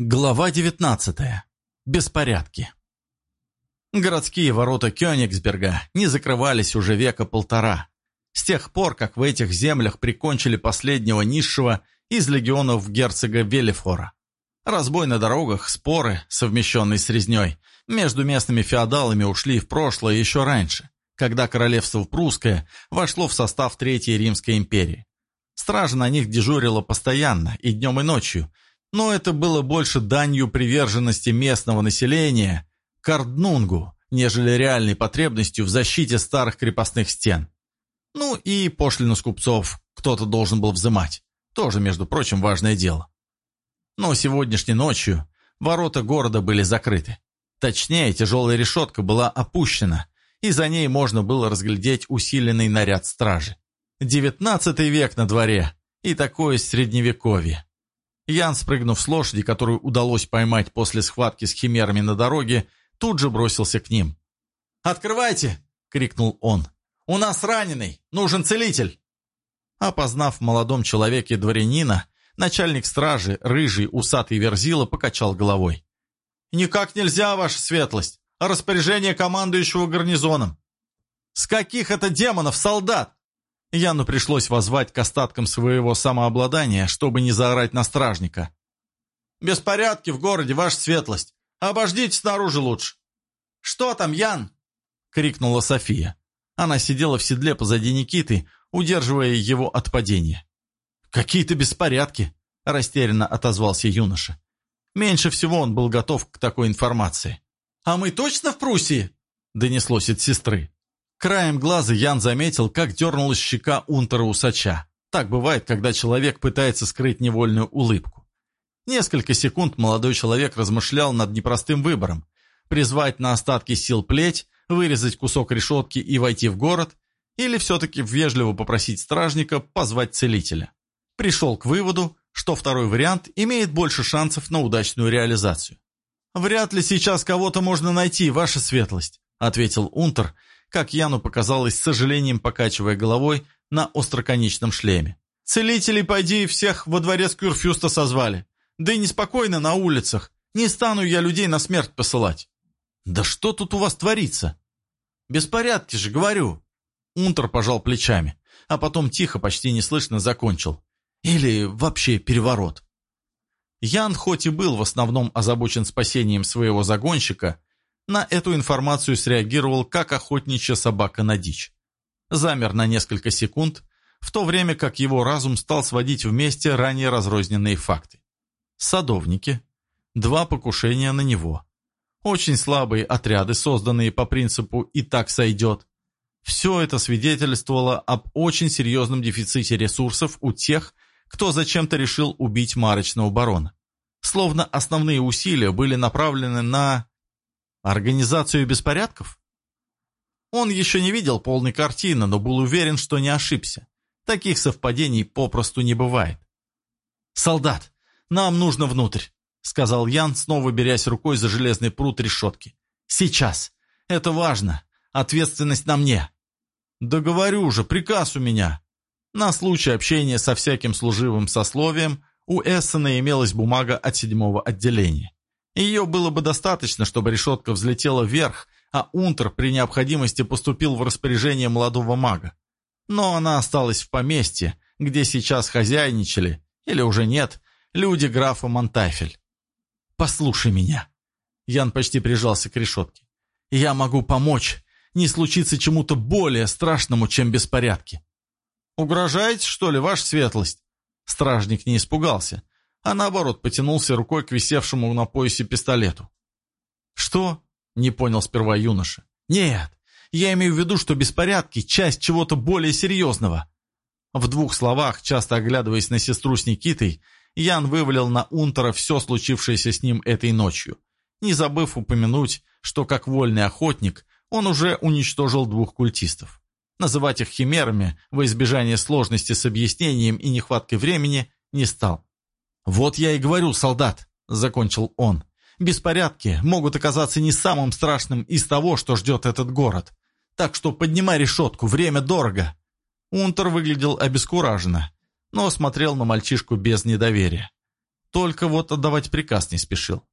Глава 19. Беспорядки. Городские ворота Кёнигсберга не закрывались уже века полтора. С тех пор, как в этих землях прикончили последнего низшего из легионов герцога Велифора. Разбой на дорогах, споры, совмещенные с резней, между местными феодалами ушли в прошлое еще раньше, когда королевство Прусское вошло в состав Третьей Римской империи. Стража на них дежурила постоянно, и днем, и ночью – но это было больше данью приверженности местного населения к Арднунгу, нежели реальной потребностью в защите старых крепостных стен. Ну и пошлину с купцов кто-то должен был взымать. Тоже, между прочим, важное дело. Но сегодняшней ночью ворота города были закрыты. Точнее, тяжелая решетка была опущена, и за ней можно было разглядеть усиленный наряд стражи. Девятнадцатый век на дворе, и такое средневековье. Ян, спрыгнув с лошади, которую удалось поймать после схватки с химерами на дороге, тут же бросился к ним. «Открывайте!» — крикнул он. «У нас раненый! Нужен целитель!» Опознав в молодом человеке дворянина, начальник стражи, рыжий, усатый верзила, покачал головой. «Никак нельзя, ваша светлость! Распоряжение командующего гарнизоном!» «С каких это демонов солдат?» Яну пришлось возвать к остаткам своего самообладания, чтобы не заорать на стражника. «Беспорядки в городе, ваша светлость! Обождите снаружи лучше!» «Что там, Ян?» — крикнула София. Она сидела в седле позади Никиты, удерживая его от падения. «Какие-то беспорядки!» — растерянно отозвался юноша. Меньше всего он был готов к такой информации. «А мы точно в Пруссии?» — донеслось от сестры. Краем глаза Ян заметил, как дернулась щека унтера-усача. Так бывает, когда человек пытается скрыть невольную улыбку. Несколько секунд молодой человек размышлял над непростым выбором. Призвать на остатки сил плеть, вырезать кусок решетки и войти в город, или все-таки вежливо попросить стражника позвать целителя. Пришел к выводу, что второй вариант имеет больше шансов на удачную реализацию. «Вряд ли сейчас кого-то можно найти, ваша светлость», ответил Унтер, как Яну показалось, с сожалением покачивая головой на остроконечном шлеме. «Целителей, пойди, всех во дворец Кюрфюста созвали. Да и неспокойно на улицах. Не стану я людей на смерть посылать». «Да что тут у вас творится?» «Беспорядки же, говорю». Унтер пожал плечами, а потом тихо, почти неслышно закончил. «Или вообще переворот». Ян хоть и был в основном озабочен спасением своего загонщика, на эту информацию среагировал как охотничья собака на дичь. Замер на несколько секунд, в то время как его разум стал сводить вместе ранее разрозненные факты. Садовники, два покушения на него, очень слабые отряды, созданные по принципу «и так сойдет». Все это свидетельствовало об очень серьезном дефиците ресурсов у тех, кто зачем-то решил убить марочного барона. Словно основные усилия были направлены на Организацию беспорядков? Он еще не видел полной картины, но был уверен, что не ошибся. Таких совпадений попросту не бывает. «Солдат, нам нужно внутрь», — сказал Ян, снова берясь рукой за железный пруд решетки. «Сейчас. Это важно. Ответственность на мне». «Да говорю же, приказ у меня». На случай общения со всяким служивым сословием у Эссена имелась бумага от седьмого отделения. Ее было бы достаточно, чтобы решетка взлетела вверх, а Унтер при необходимости поступил в распоряжение молодого мага. Но она осталась в поместье, где сейчас хозяйничали, или уже нет, люди графа Монтафель. «Послушай меня». Ян почти прижался к решетке. «Я могу помочь, не случится чему-то более страшному, чем беспорядки». «Угрожаете, что ли, ваша светлость?» Стражник не испугался, а наоборот потянулся рукой к висевшему на поясе пистолету. «Что?» — не понял сперва юноша. «Нет, я имею в виду, что беспорядки — часть чего-то более серьезного». В двух словах, часто оглядываясь на сестру с Никитой, Ян вывалил на Унтера все случившееся с ним этой ночью, не забыв упомянуть, что как вольный охотник он уже уничтожил двух культистов. Называть их химерами во избежание сложности с объяснением и нехваткой времени не стал. «Вот я и говорю, солдат», — закончил он. «Беспорядки могут оказаться не самым страшным из того, что ждет этот город. Так что поднимай решетку, время дорого». Унтер выглядел обескураженно, но смотрел на мальчишку без недоверия. только вот отдавать приказ не спешил.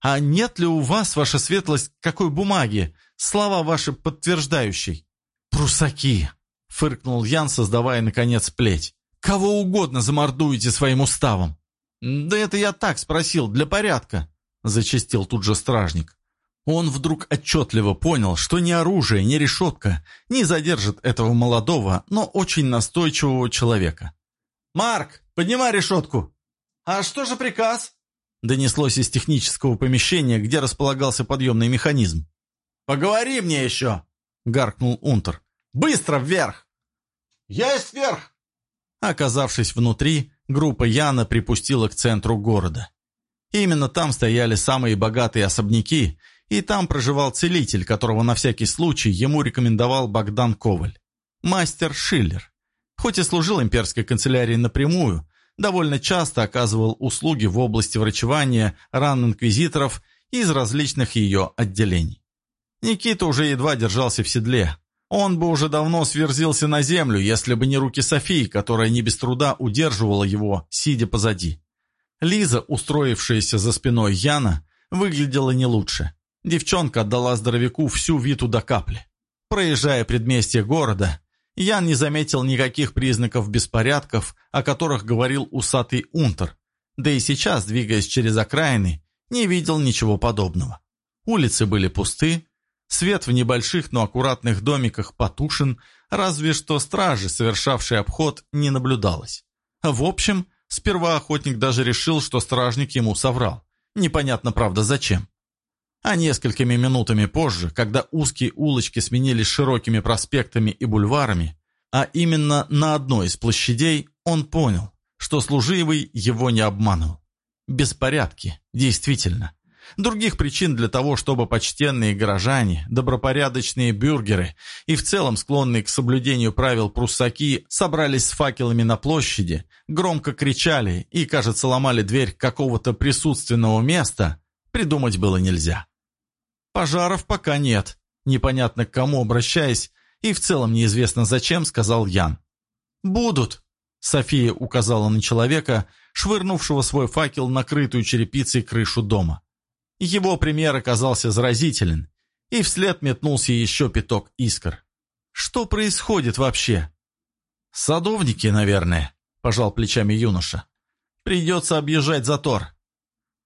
«А нет ли у вас, ваша светлость, какой бумаги, слова ваши подтверждающей?» «Прусаки!» — фыркнул Ян, создавая, наконец, плеть. «Кого угодно замордуете своим уставом!» «Да это я так спросил, для порядка», — зачастил тут же стражник. Он вдруг отчетливо понял, что ни оружие, ни решетка не задержит этого молодого, но очень настойчивого человека. «Марк, поднимай решетку!» «А что же приказ?» Донеслось из технического помещения, где располагался подъемный механизм. «Поговори мне еще!» — гаркнул Унтер. «Быстро вверх!» «Есть вверх!» Оказавшись внутри, группа Яна припустила к центру города. Именно там стояли самые богатые особняки, и там проживал целитель, которого на всякий случай ему рекомендовал Богдан Коваль. Мастер Шиллер. Хоть и служил имперской канцелярии напрямую, довольно часто оказывал услуги в области врачевания ран инквизиторов из различных ее отделений. Никита уже едва держался в седле. Он бы уже давно сверзился на землю, если бы не руки Софии, которая не без труда удерживала его, сидя позади. Лиза, устроившаяся за спиной Яна, выглядела не лучше. Девчонка отдала здоровяку всю виту до капли. Проезжая предместье города, Ян не заметил никаких признаков беспорядков, о которых говорил усатый Унтер, да и сейчас, двигаясь через окраины, не видел ничего подобного. Улицы были пусты, свет в небольших, но аккуратных домиках потушен, разве что стражи, совершавшие обход, не наблюдалось. В общем, сперва охотник даже решил, что стражник ему соврал. Непонятно, правда, зачем. А несколькими минутами позже, когда узкие улочки сменились широкими проспектами и бульварами, а именно на одной из площадей, он понял, что служивый его не обманывал. Беспорядки, действительно. Других причин для того, чтобы почтенные горожане, добропорядочные бюргеры и в целом склонные к соблюдению правил пруссаки собрались с факелами на площади, громко кричали и, кажется, ломали дверь какого-то присутственного места, придумать было нельзя. «Пожаров пока нет», непонятно к кому обращаясь, и в целом неизвестно зачем, сказал Ян. «Будут», — София указала на человека, швырнувшего свой факел на крытую черепицей крышу дома. Его пример оказался заразителен, и вслед метнулся еще пяток искр. «Что происходит вообще?» «Садовники, наверное», — пожал плечами юноша. «Придется объезжать затор».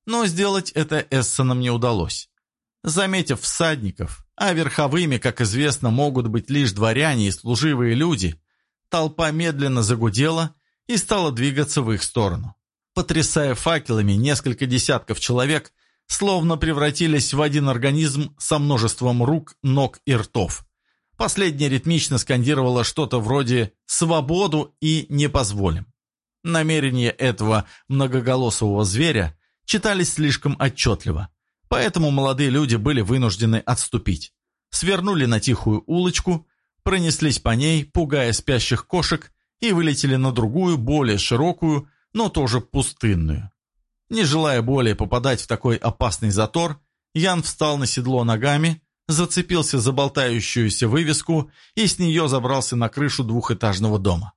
Но сделать это Эссенам не удалось. Заметив всадников, а верховыми, как известно, могут быть лишь дворяне и служивые люди, толпа медленно загудела и стала двигаться в их сторону. Потрясая факелами, несколько десятков человек словно превратились в один организм со множеством рук, ног и ртов. Последняя ритмично скандировала что-то вроде «свободу» и «не позволим». Намерения этого многоголосого зверя читались слишком отчетливо. Поэтому молодые люди были вынуждены отступить. Свернули на тихую улочку, пронеслись по ней, пугая спящих кошек, и вылетели на другую, более широкую, но тоже пустынную. Не желая более попадать в такой опасный затор, Ян встал на седло ногами, зацепился за болтающуюся вывеску и с нее забрался на крышу двухэтажного дома.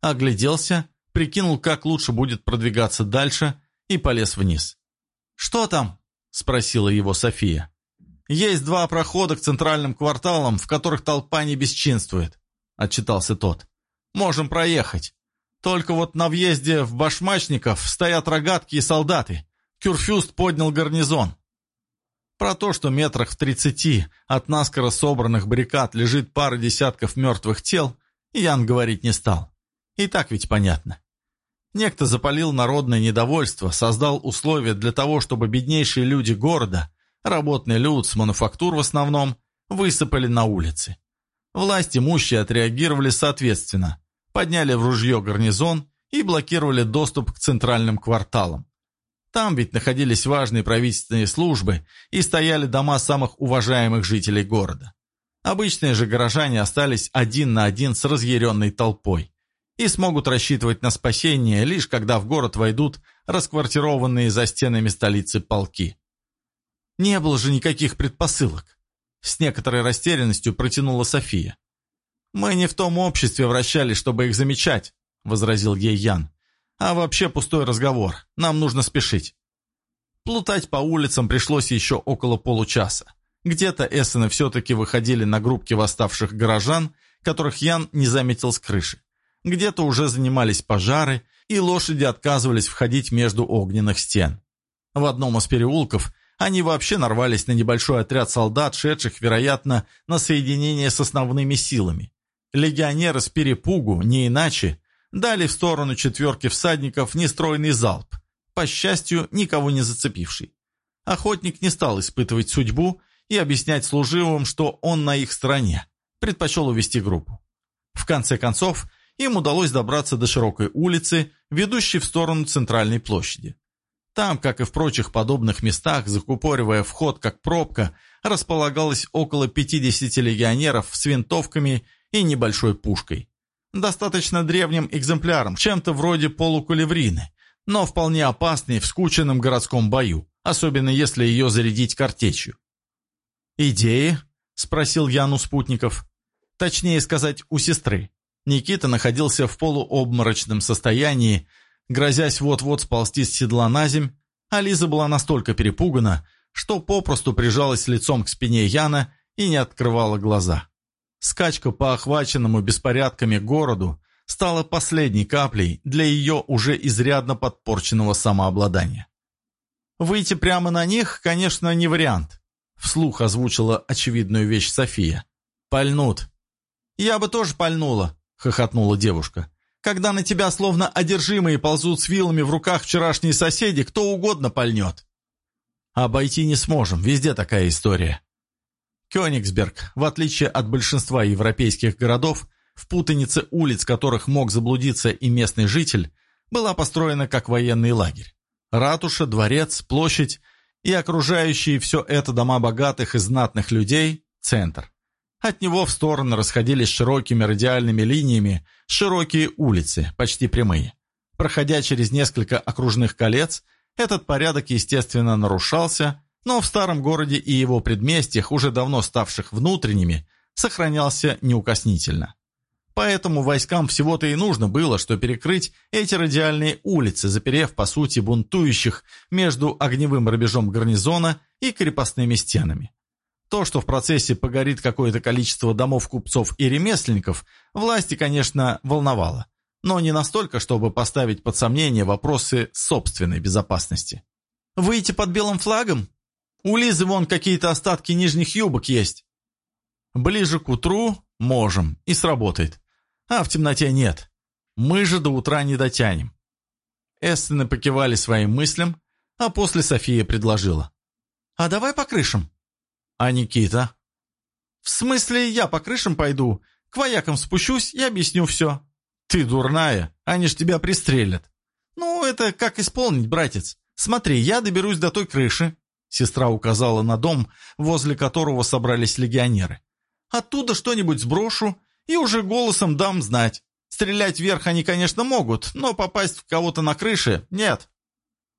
Огляделся, прикинул, как лучше будет продвигаться дальше, и полез вниз. «Что там?» — спросила его София. «Есть два прохода к центральным кварталам, в которых толпа не бесчинствует», — отчитался тот. «Можем проехать. Только вот на въезде в Башмачников стоят рогатки и солдаты. Кюрфюст поднял гарнизон». Про то, что метрах в тридцати от наскоро собранных баррикад лежит пара десятков мертвых тел, Ян говорить не стал. И так ведь понятно. Некто запалил народное недовольство, создал условия для того, чтобы беднейшие люди города, работный люд с мануфактур в основном, высыпали на улицы. Власти имущие отреагировали соответственно, подняли в ружье гарнизон и блокировали доступ к центральным кварталам. Там ведь находились важные правительственные службы и стояли дома самых уважаемых жителей города. Обычные же горожане остались один на один с разъяренной толпой и смогут рассчитывать на спасение, лишь когда в город войдут расквартированные за стенами столицы полки. Не было же никаких предпосылок. С некоторой растерянностью протянула София. «Мы не в том обществе вращались, чтобы их замечать», — возразил ей Ян. А вообще пустой разговор, нам нужно спешить. Плутать по улицам пришлось еще около получаса. Где-то Эссены все-таки выходили на группки восставших горожан, которых Ян не заметил с крыши. Где-то уже занимались пожары, и лошади отказывались входить между огненных стен. В одном из переулков они вообще нарвались на небольшой отряд солдат, шедших, вероятно, на соединение с основными силами. Легионеры с перепугу, не иначе, дали в сторону четверки всадников нестройный залп, по счастью, никого не зацепивший. Охотник не стал испытывать судьбу и объяснять служивым, что он на их стороне, предпочел увести группу. В конце концов, им удалось добраться до широкой улицы, ведущей в сторону центральной площади. Там, как и в прочих подобных местах, закупоривая вход как пробка, располагалось около 50 легионеров с винтовками и небольшой пушкой. Достаточно древним экземпляром, чем-то вроде полукулеврины, но вполне опасной в скученном городском бою, особенно если ее зарядить картечью. «Идеи?» – спросил Ян у спутников. Точнее сказать, у сестры. Никита находился в полуобморочном состоянии, грозясь вот-вот сползти с седла на земь, а Лиза была настолько перепугана, что попросту прижалась лицом к спине Яна и не открывала глаза. Скачка по охваченному беспорядками городу стала последней каплей для ее уже изрядно подпорченного самообладания. Выйти прямо на них, конечно, не вариант. Вслух озвучила очевидную вещь София. «Пальнут». «Я бы тоже пальнула», — хохотнула девушка. «Когда на тебя словно одержимые ползут с вилами в руках вчерашние соседи, кто угодно пальнет». «Обойти не сможем, везде такая история». Кёнигсберг, в отличие от большинства европейских городов, в путанице улиц которых мог заблудиться и местный житель, была построена как военный лагерь. Ратуша, дворец, площадь и окружающие все это дома богатых и знатных людей – центр. От него в стороны расходились широкими радиальными линиями широкие улицы, почти прямые. Проходя через несколько окружных колец, этот порядок, естественно, нарушался, но в старом городе и его предместьях, уже давно ставших внутренними, сохранялся неукоснительно. Поэтому войскам всего-то и нужно было, что перекрыть эти радиальные улицы, заперев, по сути, бунтующих между огневым рубежом гарнизона и крепостными стенами. То, что в процессе погорит какое-то количество домов купцов и ремесленников, власти, конечно, волновало, но не настолько, чтобы поставить под сомнение вопросы собственной безопасности. «Выйти под белым флагом? У Лизы вон какие-то остатки нижних юбок есть». «Ближе к утру можем, и сработает. А в темноте нет. Мы же до утра не дотянем». Эстены покивали своим мыслям, а после София предложила. «А давай по крышам?» «А Никита?» «В смысле, я по крышам пойду, к воякам спущусь и объясню все». «Ты дурная, они ж тебя пристрелят». «Ну, это как исполнить, братец. Смотри, я доберусь до той крыши». Сестра указала на дом, возле которого собрались легионеры. «Оттуда что-нибудь сброшу и уже голосом дам знать. Стрелять вверх они, конечно, могут, но попасть в кого-то на крыше – нет».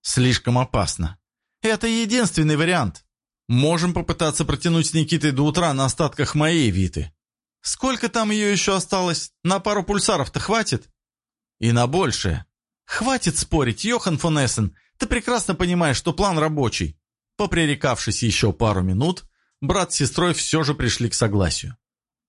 «Слишком опасно». «Это единственный вариант. Можем попытаться протянуть с Никитой до утра на остатках моей Виты. Сколько там ее еще осталось? На пару пульсаров-то хватит? И на большее. Хватит спорить, Йохан фон Эссен. Ты прекрасно понимаешь, что план рабочий. Попререкавшись еще пару минут, брат с сестрой все же пришли к согласию.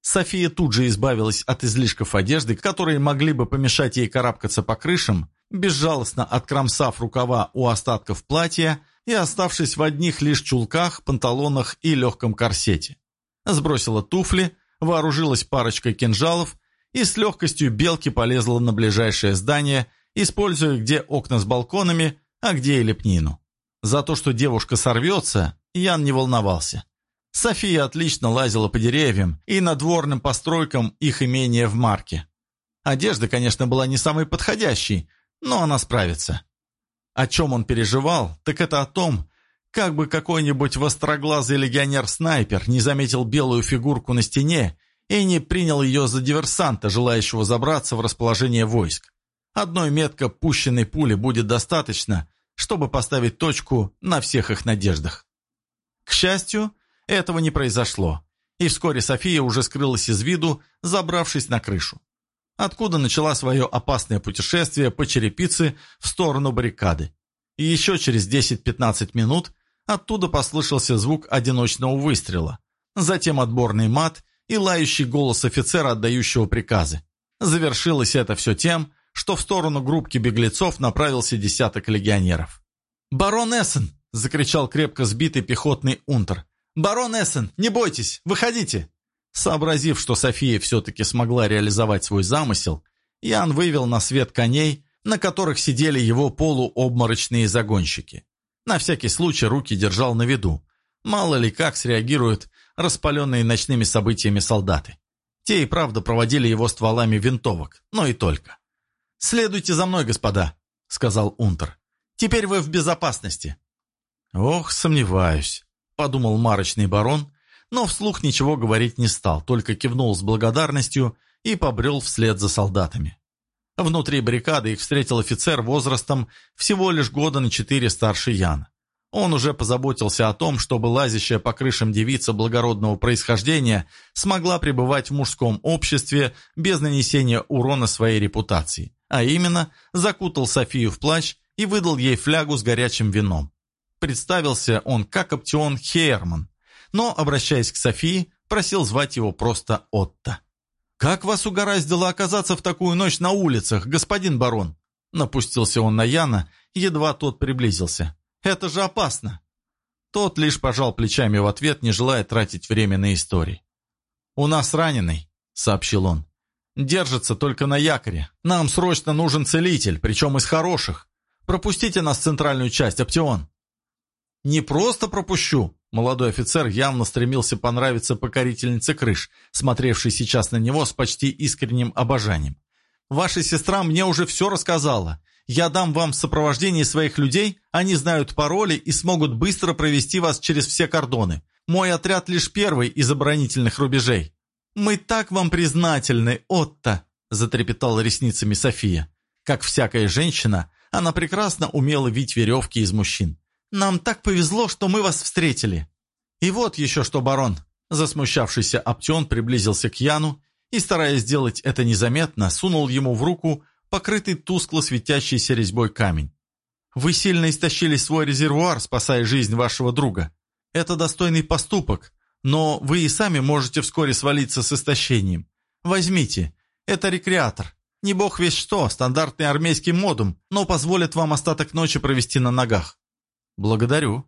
София тут же избавилась от излишков одежды, которые могли бы помешать ей карабкаться по крышам, безжалостно откромсав рукава у остатков платья и оставшись в одних лишь чулках, панталонах и легком корсете. Сбросила туфли, вооружилась парочкой кинжалов и с легкостью белки полезла на ближайшее здание, используя где окна с балконами, а где и лепнину. За то, что девушка сорвется, Ян не волновался. София отлично лазила по деревьям и надворным постройкам их имения в Марке. Одежда, конечно, была не самой подходящей, но она справится. О чем он переживал, так это о том, как бы какой-нибудь востроглазый легионер-снайпер не заметил белую фигурку на стене и не принял ее за диверсанта, желающего забраться в расположение войск. Одной метко пущенной пули будет достаточно, чтобы поставить точку на всех их надеждах. К счастью, этого не произошло, и вскоре София уже скрылась из виду, забравшись на крышу. откуда начала свое опасное путешествие по черепице в сторону баррикады. И еще через 10-15 минут оттуда послышался звук одиночного выстрела, затем отборный мат и лающий голос офицера, отдающего приказы. Завершилось это все тем, что в сторону группки беглецов направился десяток легионеров. «Барон Эссен!» — закричал крепко сбитый пехотный унтер. «Барон Эссен, не бойтесь, выходите!» Сообразив, что София все-таки смогла реализовать свой замысел, Ян вывел на свет коней, на которых сидели его полуобморочные загонщики. На всякий случай руки держал на виду. Мало ли как среагируют распаленные ночными событиями солдаты. Те и правда проводили его стволами винтовок, но и только. «Следуйте за мной, господа», — сказал Унтер. «Теперь вы в безопасности». «Ох, сомневаюсь», — подумал марочный барон, но вслух ничего говорить не стал, только кивнул с благодарностью и побрел вслед за солдатами. Внутри баррикады их встретил офицер возрастом всего лишь года на четыре старше Яна. Он уже позаботился о том, чтобы лазящая по крышам девица благородного происхождения смогла пребывать в мужском обществе без нанесения урона своей репутации, а именно закутал Софию в плащ и выдал ей флягу с горячим вином. Представился он как Оптион Хейерман, но, обращаясь к Софии, просил звать его просто Отто. «Как вас угораздило оказаться в такую ночь на улицах, господин барон?» Напустился он на Яна, едва тот приблизился. Это же опасно!» Тот лишь пожал плечами в ответ, не желая тратить время на истории. «У нас раненый», — сообщил он. «Держится только на якоре. Нам срочно нужен целитель, причем из хороших. Пропустите нас в центральную часть, Оптион». «Не просто пропущу», — молодой офицер явно стремился понравиться покорительнице крыш, смотревшей сейчас на него с почти искренним обожанием. «Ваша сестра мне уже все рассказала. Я дам вам в сопровождении своих людей, они знают пароли и смогут быстро провести вас через все кордоны. Мой отряд лишь первый из оборонительных рубежей». «Мы так вам признательны, Отто!» – затрепетала ресницами София. Как всякая женщина, она прекрасно умела вить веревки из мужчин. «Нам так повезло, что мы вас встретили». «И вот еще что, барон!» Засмущавшийся Аптеон приблизился к Яну и, стараясь сделать это незаметно, сунул ему в руку покрытый тускло светящейся резьбой камень. Вы сильно истощили свой резервуар, спасая жизнь вашего друга. Это достойный поступок, но вы и сами можете вскоре свалиться с истощением. Возьмите, это рекреатор. Не бог весь что, стандартный армейский модум, но позволит вам остаток ночи провести на ногах. Благодарю.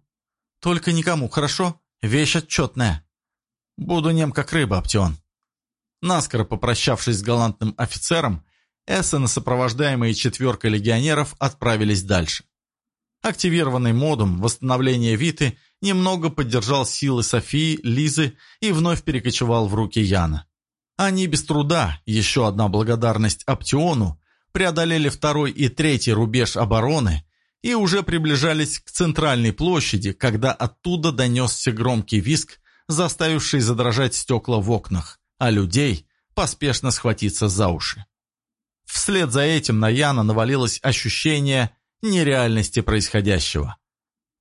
Только никому, хорошо? Вещь отчетная. Буду нем как рыба, Аптеон. Наскоро попрощавшись с галантным офицером, Эссен, сопровождаемые четверкой легионеров, отправились дальше. Активированный модум восстановления Виты немного поддержал силы Софии, Лизы и вновь перекочевал в руки Яна. Они без труда, еще одна благодарность Аптиону, преодолели второй и третий рубеж обороны и уже приближались к центральной площади, когда оттуда донесся громкий виск, заставивший задрожать стекла в окнах, а людей поспешно схватиться за уши. Вслед за этим на Яна навалилось ощущение нереальности происходящего.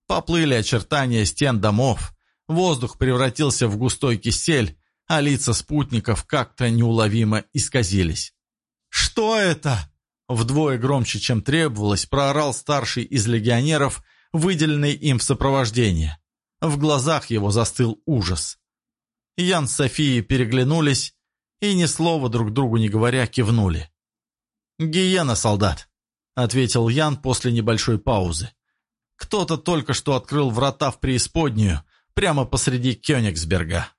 Поплыли очертания стен домов, воздух превратился в густой кисель, а лица спутников как-то неуловимо исказились. «Что это?» Вдвое громче, чем требовалось, проорал старший из легионеров, выделенный им в сопровождение. В глазах его застыл ужас. Ян с Софией переглянулись и, ни слова друг другу не говоря, кивнули. «Гиена, солдат», — ответил Ян после небольшой паузы. «Кто-то только что открыл врата в преисподнюю, прямо посреди Кёнигсберга».